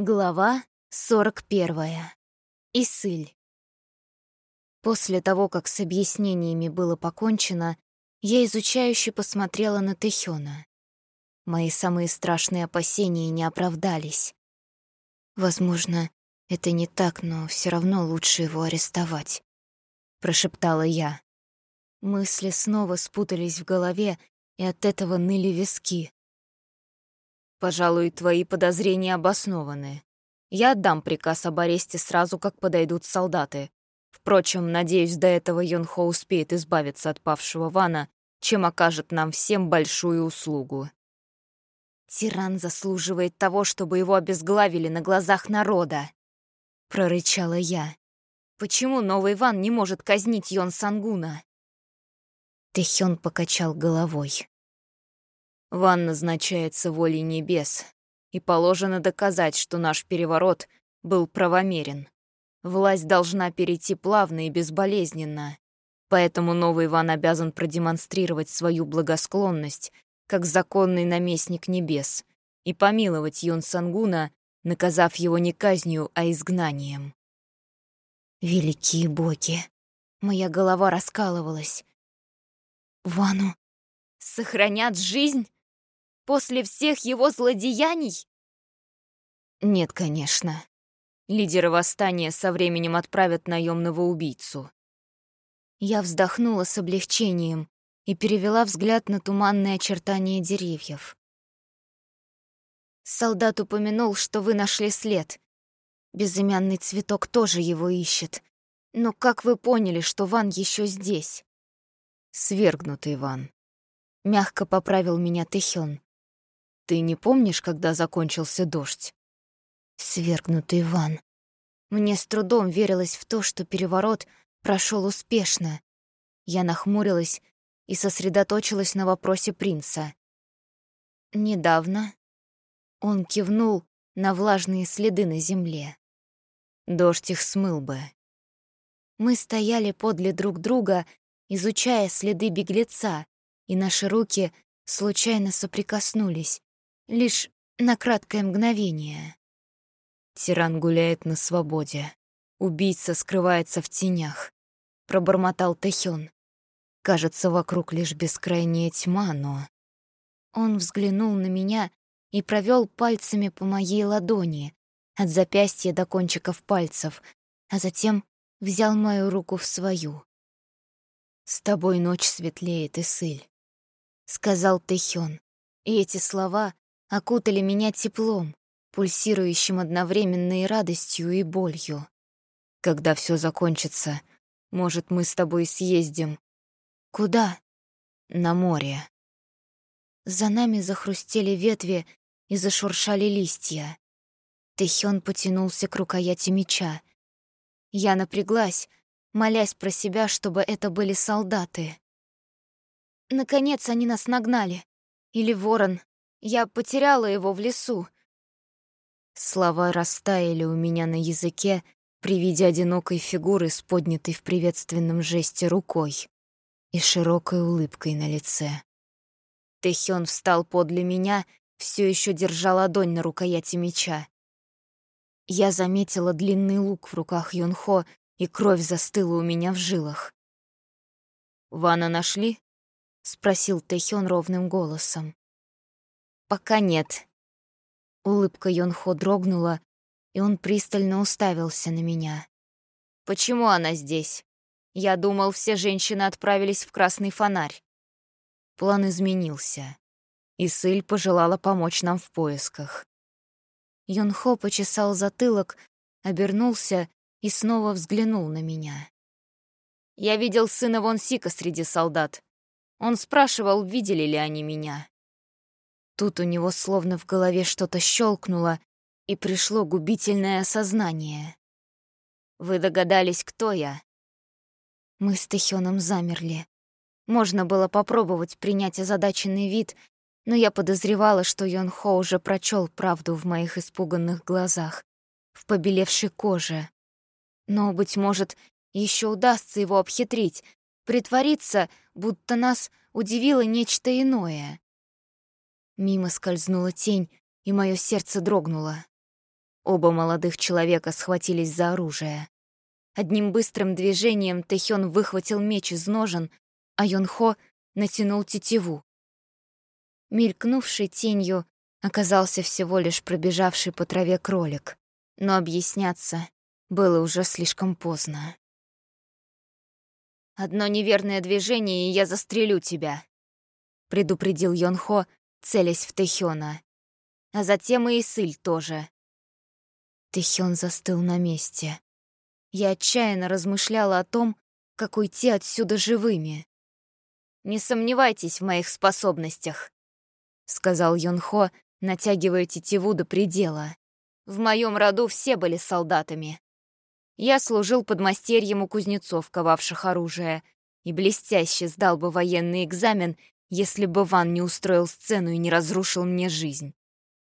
Глава 41. Исыль. После того, как с объяснениями было покончено, я изучающе посмотрела на Тэхёна. Мои самые страшные опасения не оправдались. Возможно, это не так, но все равно лучше его арестовать, прошептала я. Мысли снова спутались в голове, и от этого ныли виски. Пожалуй, твои подозрения обоснованы. Я отдам приказ об аресте сразу, как подойдут солдаты. Впрочем, надеюсь, до этого Йонхо успеет избавиться от павшего Вана, чем окажет нам всем большую услугу. «Тиран заслуживает того, чтобы его обезглавили на глазах народа», — прорычала я. «Почему новый Ван не может казнить Йон Сангуна?» Тэхён покачал головой. Ван назначается волей небес, и положено доказать, что наш переворот был правомерен. Власть должна перейти плавно и безболезненно, поэтому новый Ван обязан продемонстрировать свою благосклонность как законный наместник небес и помиловать Юн Сангуна, наказав его не казнью, а изгнанием. Великие боги! Моя голова раскалывалась. Вану сохранят жизнь? После всех его злодеяний? Нет, конечно. Лидеры восстания со временем отправят наемного убийцу. Я вздохнула с облегчением и перевела взгляд на туманные очертания деревьев. Солдат упомянул, что вы нашли след. Безымянный цветок тоже его ищет. Но как вы поняли, что Ван еще здесь? Свергнутый Ван. Мягко поправил меня Тэхён. Ты не помнишь, когда закончился дождь? Свергнутый Иван. Мне с трудом верилось в то, что переворот прошел успешно. Я нахмурилась и сосредоточилась на вопросе принца. Недавно он кивнул на влажные следы на земле. Дождь их смыл бы. Мы стояли подле друг друга, изучая следы беглеца, и наши руки случайно соприкоснулись лишь на краткое мгновение. Тиран гуляет на свободе. Убийца скрывается в тенях. Пробормотал Тэхён. Кажется, вокруг лишь бескрайняя тьма, но... Он взглянул на меня и провел пальцами по моей ладони, от запястья до кончиков пальцев, а затем взял мою руку в свою. «С тобой ночь светлеет, Исыль», — сказал Тэхён. И эти слова окутали меня теплом, пульсирующим одновременно и радостью, и болью. Когда все закончится, может, мы с тобой съездим. Куда? На море. За нами захрустели ветви и зашуршали листья. Тэхён потянулся к рукояти меча. Я напряглась, молясь про себя, чтобы это были солдаты. Наконец они нас нагнали. Или ворон, я потеряла его в лесу». Слова растаяли у меня на языке при виде одинокой фигуры с поднятой в приветственном жесте рукой и широкой улыбкой на лице. Тэхён встал подле меня, все еще держа ладонь на рукояти меча. Я заметила длинный лук в руках Юнхо, и кровь застыла у меня в жилах. «Вана нашли?» — спросил Тэхён ровным голосом. «Пока нет». Улыбка Йонхо дрогнула, и он пристально уставился на меня. «Почему она здесь? Я думал, все женщины отправились в Красный фонарь». План изменился, и Сыль пожелала помочь нам в поисках. Йонхо почесал затылок, обернулся и снова взглянул на меня. «Я видел сына Вонсика среди солдат. Он спрашивал, видели ли они меня. Тут у него словно в голове что-то щелкнуло, и пришло губительное осознание. «Вы догадались, кто я?» Мы с Тэхёном замерли. Можно было попробовать принять озадаченный вид, но я подозревала, что Йон Хо уже прочел правду в моих испуганных глазах, в побелевшей коже. Но, быть может, еще удастся его обхитрить, притвориться, будто нас удивило нечто иное. Мимо скользнула тень, и мое сердце дрогнуло. Оба молодых человека схватились за оружие. Одним быстрым движением Тэхён выхватил меч из ножен, а Йонхо натянул тетиву. Мелькнувший тенью оказался всего лишь пробежавший по траве кролик, но объясняться было уже слишком поздно. «Одно неверное движение, и я застрелю тебя», — предупредил Йонхо, целясь в Тэхёна. «А затем и Исыль тоже». Тэхён застыл на месте. Я отчаянно размышляла о том, как уйти отсюда живыми. «Не сомневайтесь в моих способностях», — сказал Йонхо, натягивая тетиву до предела. «В моем роду все были солдатами. Я служил подмастерьем у кузнецов, ковавших оружие, и блестяще сдал бы военный экзамен, если бы Ван не устроил сцену и не разрушил мне жизнь.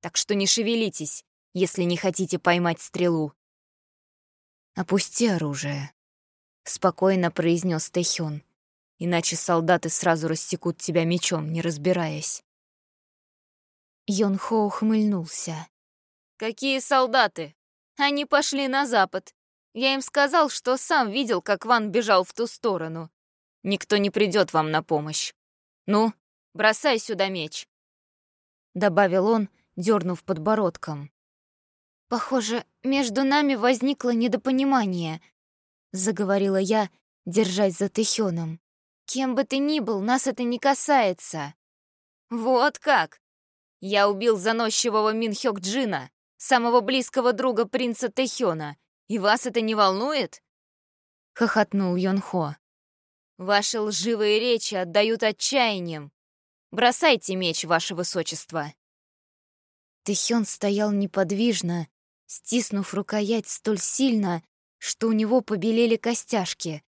Так что не шевелитесь, если не хотите поймать стрелу. «Опусти оружие», — спокойно произнес Тэхён, «иначе солдаты сразу рассекут тебя мечом, не разбираясь». Йонхо ухмыльнулся. «Какие солдаты? Они пошли на запад. Я им сказал, что сам видел, как Ван бежал в ту сторону. Никто не придет вам на помощь. Ну, бросай сюда меч», — добавил он, дернув подбородком. «Похоже, между нами возникло недопонимание», — заговорила я, держась за Тэхёном. «Кем бы ты ни был, нас это не касается». «Вот как! Я убил заносчивого Минхёк Джина, самого близкого друга принца Тэхёна, и вас это не волнует?» — хохотнул Йонхо. «Ваши лживые речи отдают отчаянием. Бросайте меч, ваше высочество». Тэхён стоял неподвижно, стиснув рукоять столь сильно, что у него побелели костяшки.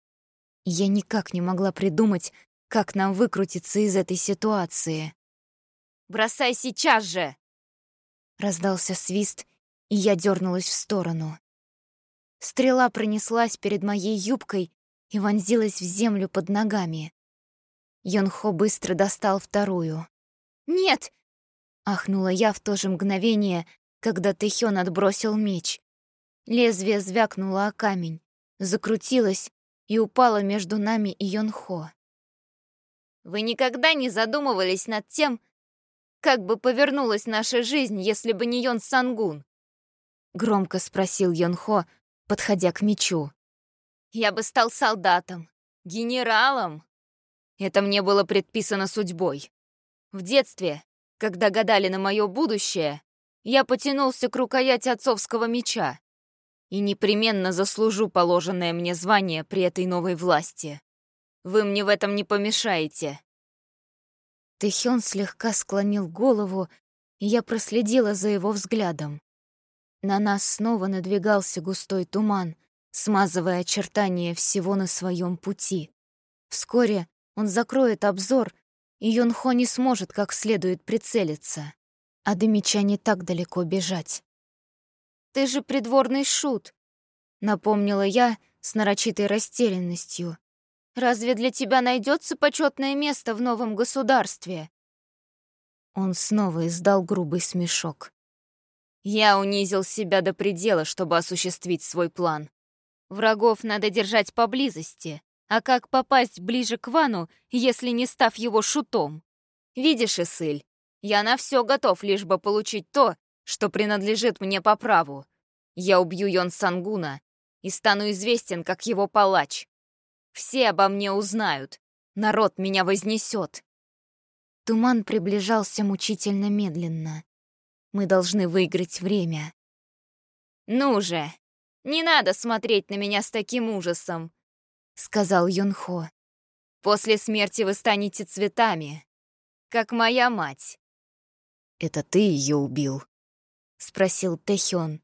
Я никак не могла придумать, как нам выкрутиться из этой ситуации. «Бросай сейчас же!» Раздался свист, и я дернулась в сторону. Стрела пронеслась перед моей юбкой и вонзилась в землю под ногами. Йонхо быстро достал вторую. «Нет!» — ахнула я в то же мгновение, когда Тэхён отбросил меч. Лезвие звякнуло о камень, закрутилось и упало между нами и Йонхо. «Вы никогда не задумывались над тем, как бы повернулась наша жизнь, если бы не Йон Сангун?» Громко спросил Йонхо, подходя к мечу. «Я бы стал солдатом, генералом. Это мне было предписано судьбой. В детстве, когда гадали на мое будущее, я потянулся к рукояти отцовского меча и непременно заслужу положенное мне звание при этой новой власти. Вы мне в этом не помешаете». Тэхён слегка склонил голову, и я проследила за его взглядом. На нас снова надвигался густой туман, смазывая очертания всего на своем пути. Вскоре он закроет обзор, и Йонхо не сможет как следует прицелиться а до меча не так далеко бежать. «Ты же придворный шут», — напомнила я с нарочитой растерянностью. «Разве для тебя найдется почетное место в новом государстве?» Он снова издал грубый смешок. «Я унизил себя до предела, чтобы осуществить свой план. Врагов надо держать поблизости, а как попасть ближе к Вану, если не став его шутом? Видишь, Исыль, я на все готов, лишь бы получить то, что принадлежит мне по праву. Я убью Йон Сангуна и стану известен как его палач. Все обо мне узнают. Народ меня вознесет. Туман приближался мучительно медленно. Мы должны выиграть время. «Ну же, не надо смотреть на меня с таким ужасом», — сказал Юнхо. «После смерти вы станете цветами, как моя мать. «Это ты ее убил?» — спросил Тэхён.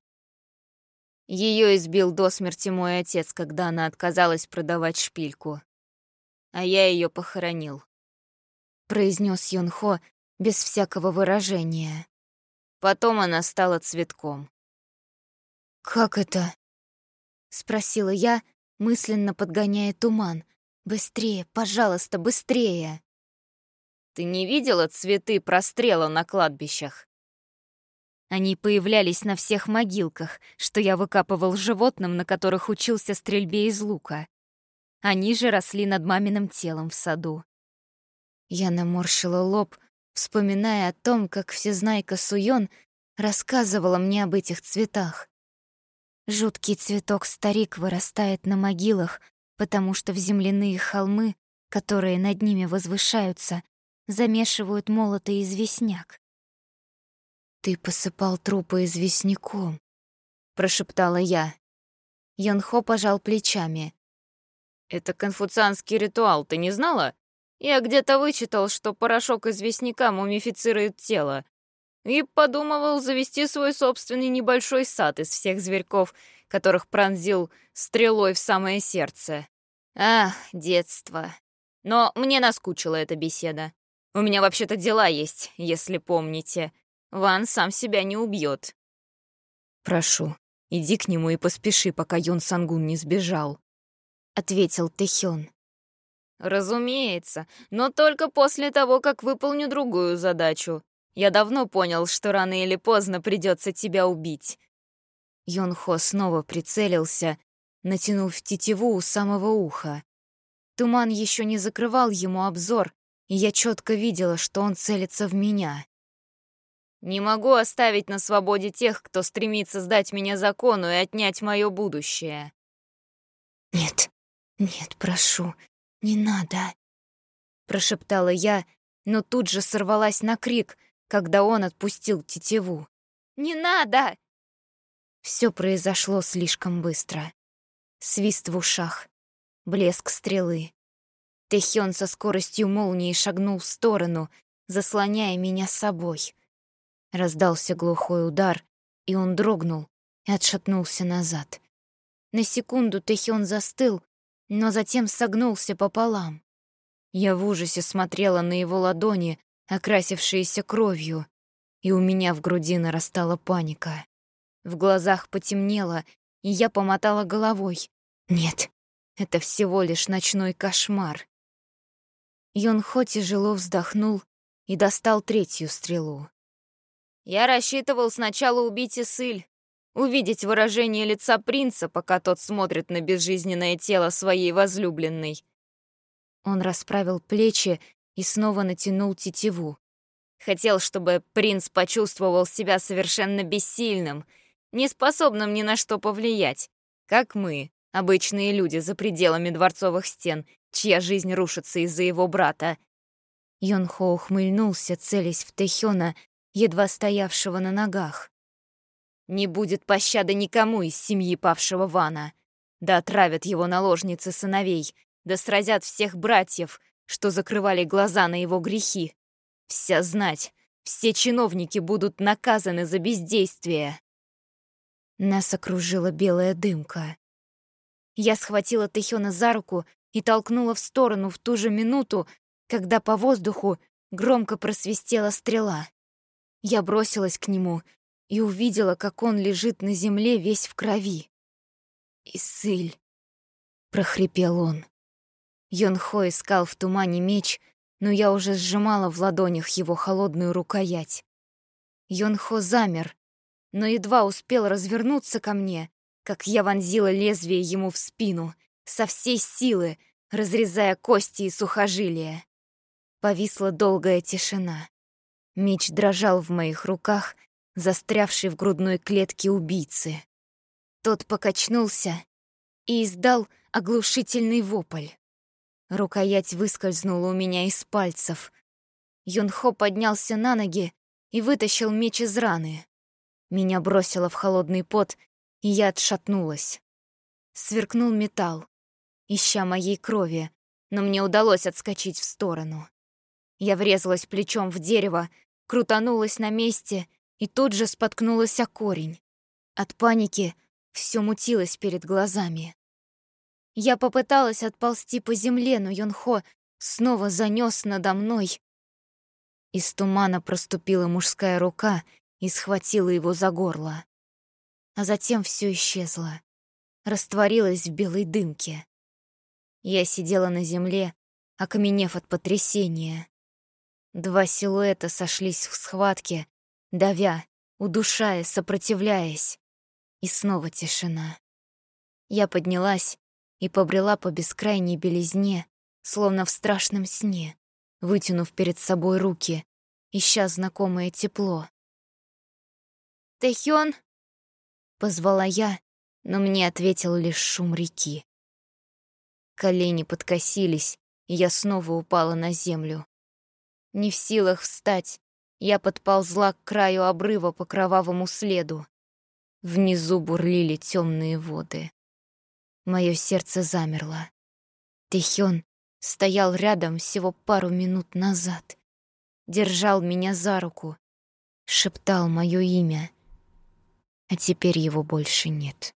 Ее избил до смерти мой отец, когда она отказалась продавать шпильку. А я ее похоронил. Произнес Йонхо без всякого выражения. Потом она стала цветком. «Как это?» — спросила я, мысленно подгоняя туман. «Быстрее, пожалуйста, быстрее!» Ты не видела цветы прострела на кладбищах?» Они появлялись на всех могилках, что я выкапывал животным, на которых учился стрельбе из лука. Они же росли над маминым телом в саду. Я наморщила лоб, вспоминая о том, как всезнайка Суён рассказывала мне об этих цветах. Жуткий цветок-старик вырастает на могилах, потому что в земляные холмы, которые над ними возвышаются, замешивают молотый известняк. «Ты посыпал трупы известняком», — прошептала я. Йонхо пожал плечами. «Это конфуцианский ритуал, ты не знала? Я где-то вычитал, что порошок известняка мумифицирует тело. И подумывал завести свой собственный небольшой сад из всех зверьков, которых пронзил стрелой в самое сердце. Ах, детство. Но мне наскучила эта беседа. У меня вообще-то дела есть, если помните. Ван сам себя не убьет. «Прошу, иди к нему и поспеши, пока Йон Сангун не сбежал», — ответил Тэхён. «Разумеется, но только после того, как выполню другую задачу. Я давно понял, что рано или поздно придется тебя убить». Йон Хо снова прицелился, натянув тетиву у самого уха. Туман еще не закрывал ему обзор, и я четко видела, что он целится в меня. «Не могу оставить на свободе тех, кто стремится сдать меня закону и отнять мое будущее». «Нет, нет, прошу, не надо», — прошептала я, но тут же сорвалась на крик, когда он отпустил тетиву. «Не надо!» Все произошло слишком быстро. Свист в ушах, блеск стрелы. Тэхён со скоростью молнии шагнул в сторону, заслоняя меня собой. Раздался глухой удар, и он дрогнул и отшатнулся назад. На секунду Тэхён застыл, но затем согнулся пополам. Я в ужасе смотрела на его ладони, окрасившиеся кровью, и у меня в груди нарастала паника. В глазах потемнело, и я помотала головой. Нет, это всего лишь ночной кошмар. Йонхо тяжело вздохнул и достал третью стрелу. «Я рассчитывал сначала убить Исыль, увидеть выражение лица принца, пока тот смотрит на безжизненное тело своей возлюбленной». Он расправил плечи и снова натянул тетиву. Хотел, чтобы принц почувствовал себя совершенно бессильным, неспособным ни на что повлиять, как мы, обычные люди за пределами дворцовых стен, чья жизнь рушится из-за его брата. Йонхо ухмыльнулся, целясь в Тэхёна, едва стоявшего на ногах. «Не будет пощады никому из семьи павшего Вана. Да отравят его наложницы сыновей, да сразят всех братьев, что закрывали глаза на его грехи. Вся знать, все чиновники будут наказаны за бездействие. Нас окружила белая дымка. Я схватила Тэхёна за руку и толкнула в сторону в ту же минуту, когда по воздуху громко просвистела стрела. Я бросилась к нему и увидела, как он лежит на земле весь в крови. «Исыль!» — прохрипел он. Йонхо искал в тумане меч, но я уже сжимала в ладонях его холодную рукоять. Йонхо замер, но едва успел развернуться ко мне, как я вонзила лезвие ему в спину, со всей силы, разрезая кости и сухожилия. Повисла долгая тишина. Меч дрожал в моих руках, застрявший в грудной клетке убийцы. Тот покачнулся и издал оглушительный вопль. Рукоять выскользнула у меня из пальцев. Юнхо поднялся на ноги и вытащил меч из раны. Меня бросило в холодный пот, и я отшатнулась. Сверкнул металл, ища моей крови, но мне удалось отскочить в сторону. Я врезалась плечом в дерево, крутанулась на месте и тут же споткнулась о корень. От паники все мутилось перед глазами. Я попыталась отползти по земле, но Йонхо снова занёс надо мной. Из тумана проступила мужская рука и схватила его за горло. А затем все исчезло, растворилось в белой дымке. Я сидела на земле, окаменев от потрясения. Два силуэта сошлись в схватке, давя, удушая, сопротивляясь. И снова тишина. Я поднялась и побрела по бескрайней белизне, словно в страшном сне, вытянув перед собой руки, ища знакомое тепло. «Тэхён!» — позвала я, но мне ответил лишь шум реки. Колени подкосились, и я снова упала на землю. Не в силах встать, я подползла к краю обрыва по кровавому следу. Внизу бурлили темные воды. Мое сердце замерло. Тэхён стоял рядом всего пару минут назад. Держал меня за руку, шептал мое имя. А теперь его больше нет.